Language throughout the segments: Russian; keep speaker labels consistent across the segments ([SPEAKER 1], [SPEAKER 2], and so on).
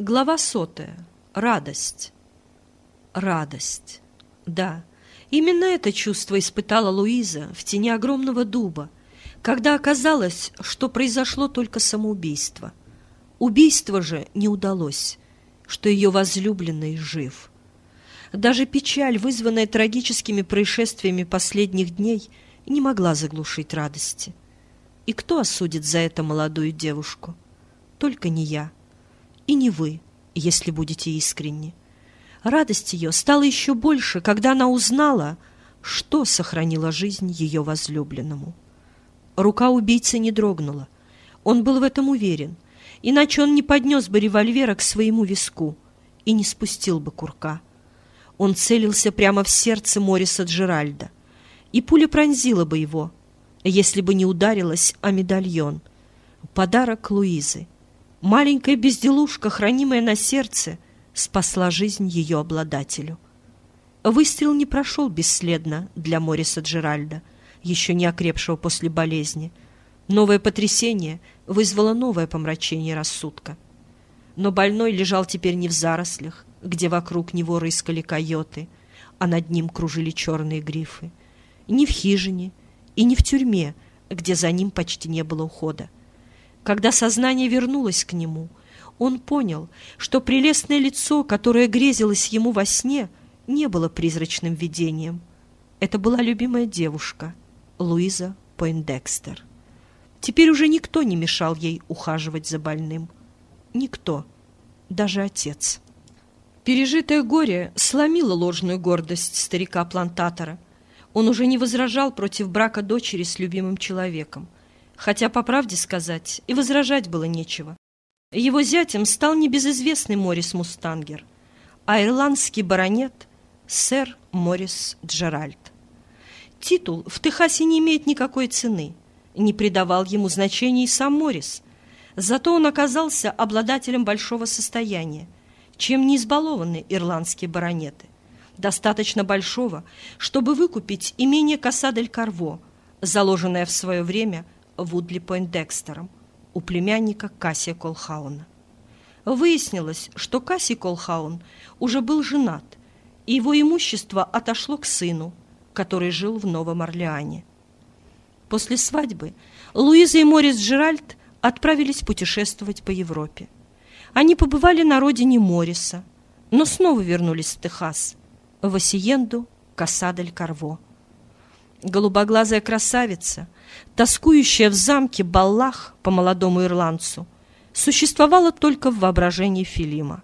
[SPEAKER 1] Глава сотая. Радость. Радость. Да, именно это чувство испытала Луиза в тени огромного дуба, когда оказалось, что произошло только самоубийство. Убийство же не удалось, что ее возлюбленный жив. Даже печаль, вызванная трагическими происшествиями последних дней, не могла заглушить радости. И кто осудит за это молодую девушку? Только не я и не вы, если будете искренни. Радость ее стала еще больше, когда она узнала, что сохранило жизнь ее возлюбленному. Рука убийцы не дрогнула. Он был в этом уверен, иначе он не поднес бы револьвера к своему виску и не спустил бы курка. Он целился прямо в сердце Мориса Джеральда, и пуля пронзила бы его, если бы не ударилась о медальон. Подарок Луизы — Маленькая безделушка, хранимая на сердце, спасла жизнь ее обладателю. Выстрел не прошел бесследно для Мориса Джеральда, еще не окрепшего после болезни. Новое потрясение вызвало новое помрачение рассудка. Но больной лежал теперь не в зарослях, где вокруг него рыскали койоты, а над ним кружили черные грифы, не в хижине и не в тюрьме, где за ним почти не было ухода. Когда сознание вернулось к нему, он понял, что прелестное лицо, которое грезилось ему во сне, не было призрачным видением. Это была любимая девушка, Луиза Пойндекстер. Теперь уже никто не мешал ей ухаживать за больным. Никто, даже отец. Пережитое горе сломило ложную гордость старика-плантатора. Он уже не возражал против брака дочери с любимым человеком хотя, по правде сказать, и возражать было нечего. Его зятем стал небезызвестный Морис Мустангер, а ирландский баронет — сэр Морис Джеральд. Титул в Техасе не имеет никакой цены, не придавал ему значения и сам Морис, зато он оказался обладателем большого состояния, чем не избалованы ирландские баронеты, достаточно большого, чтобы выкупить имение Касадель-Карво, заложенное в свое время Вудли Пойндекстером у племянника Кассия Колхауна. Выяснилось, что Кассий Колхаун уже был женат, и его имущество отошло к сыну, который жил в Новом Орлеане. После свадьбы Луиза и Морис Джеральд отправились путешествовать по Европе. Они побывали на родине Мориса, но снова вернулись в Техас, в Осиенду, Касадель-Карво. Голубоглазая красавица, тоскующая в замке Баллах по молодому ирландцу, существовала только в воображении Филима.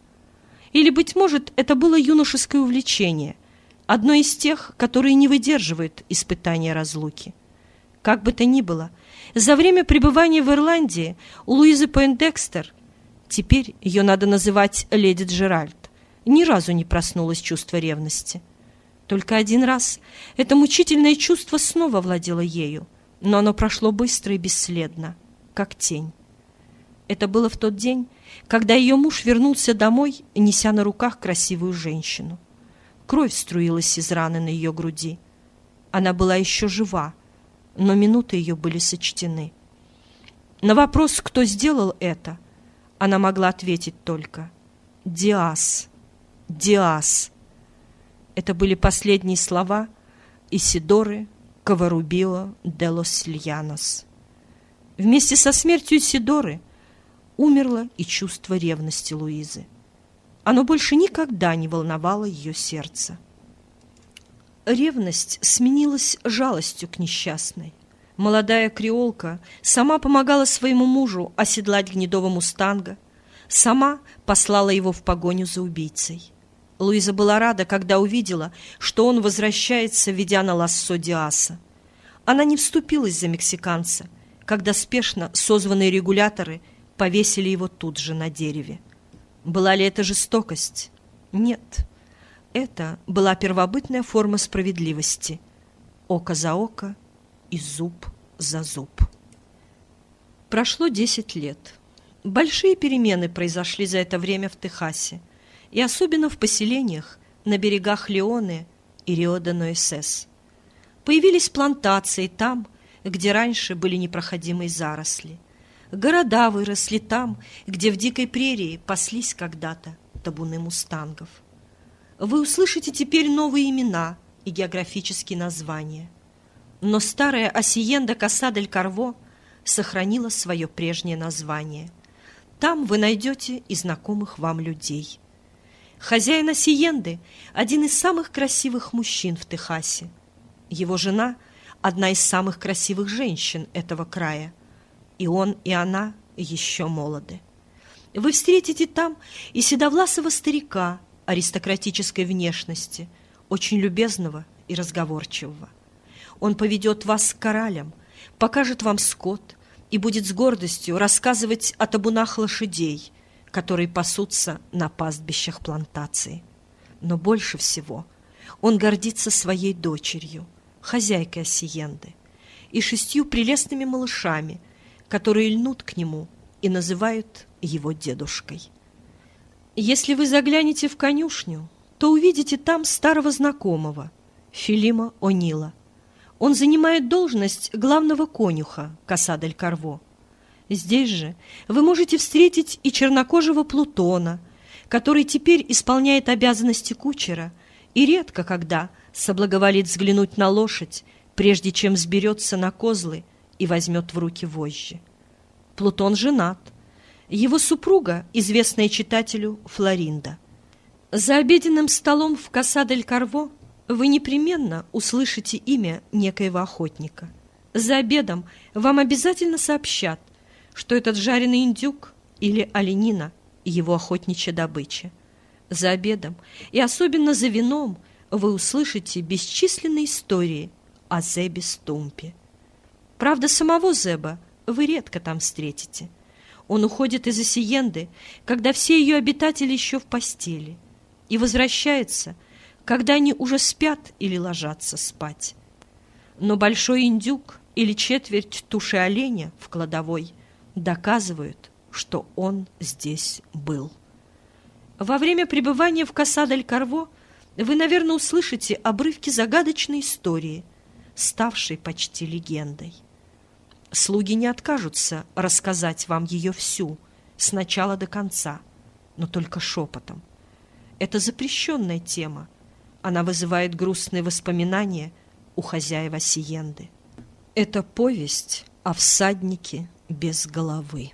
[SPEAKER 1] Или, быть может, это было юношеское увлечение, одно из тех, которые не выдерживают испытания разлуки. Как бы то ни было, за время пребывания в Ирландии у Луизы Пойндекстер, теперь ее надо называть леди Джеральд, ни разу не проснулось чувство ревности – только один раз это мучительное чувство снова владело ею, но оно прошло быстро и бесследно, как тень. Это было в тот день, когда ее муж вернулся домой, неся на руках красивую женщину. Кровь струилась из раны на ее груди. Она была еще жива, но минуты ее были сочтены. На вопрос, кто сделал это, она могла ответить только «Диас! Диас!» Это были последние слова Исидоры Коварубио де лос Льянос. Вместе со смертью Исидоры умерло и чувство ревности Луизы. Оно больше никогда не волновало ее сердце. Ревность сменилась жалостью к несчастной. Молодая креолка сама помогала своему мужу оседлать гнедого мустанга, сама послала его в погоню за убийцей. Луиза была рада, когда увидела, что он возвращается, ведя на лассо Диаса. Она не вступилась за мексиканца, когда спешно созванные регуляторы повесили его тут же на дереве. Была ли это жестокость? Нет. Это была первобытная форма справедливости. Око за око и зуб за зуб. Прошло десять лет. Большие перемены произошли за это время в Техасе и особенно в поселениях на берегах Леоне и Рио-де-Нойсес. Появились плантации там, где раньше были непроходимые заросли. Города выросли там, где в дикой прерии паслись когда-то табуны мустангов. Вы услышите теперь новые имена и географические названия. Но старая Осиенда Касадель-Карво сохранила свое прежнее название. Там вы найдете и знакомых вам людей. Хозяин Осиенды – один из самых красивых мужчин в Техасе. Его жена – одна из самых красивых женщин этого края. И он, и она еще молоды. Вы встретите там и седовласого старика – аристократической внешности, очень любезного и разговорчивого. Он поведет вас к коралям, покажет вам скот и будет с гордостью рассказывать о табунах лошадей, которые пасутся на пастбищах плантации. Но больше всего он гордится своей дочерью, хозяйкой Осиенды, и шестью прелестными малышами, которые льнут к нему и называют его дедушкой. Если вы заглянете в конюшню, то увидите там старого знакомого, Филима О'Нила. Он занимает должность главного конюха Касадель-Карво. Здесь же вы можете встретить и чернокожего Плутона, который теперь исполняет обязанности кучера и редко когда соблаговолит взглянуть на лошадь, прежде чем сберется на козлы и возьмет в руки вожжи. Плутон женат – его супруга, известная читателю Флоринда. За обеденным столом в Касадель-Карво вы непременно услышите имя некоего охотника. За обедом вам обязательно сообщат, что этот жареный индюк или оленина – его охотничья добыча. За обедом и особенно за вином вы услышите бесчисленные истории о Зебе Стумпе. Правда, самого Зеба вы редко там встретите – он уходит из Осиенды, когда все ее обитатели еще в постели, и возвращается, когда они уже спят или ложатся спать. Но большой индюк или четверть туши оленя в кладовой доказывают, что он здесь был. Во время пребывания в Касадель-Карво вы, наверное, услышите обрывки загадочной истории, ставшей почти легендой. Слуги не откажутся рассказать вам ее всю, с начала до конца, но только шепотом. Это запрещенная тема. Она вызывает грустные воспоминания у хозяева Сиенды. Это повесть о всаднике без головы.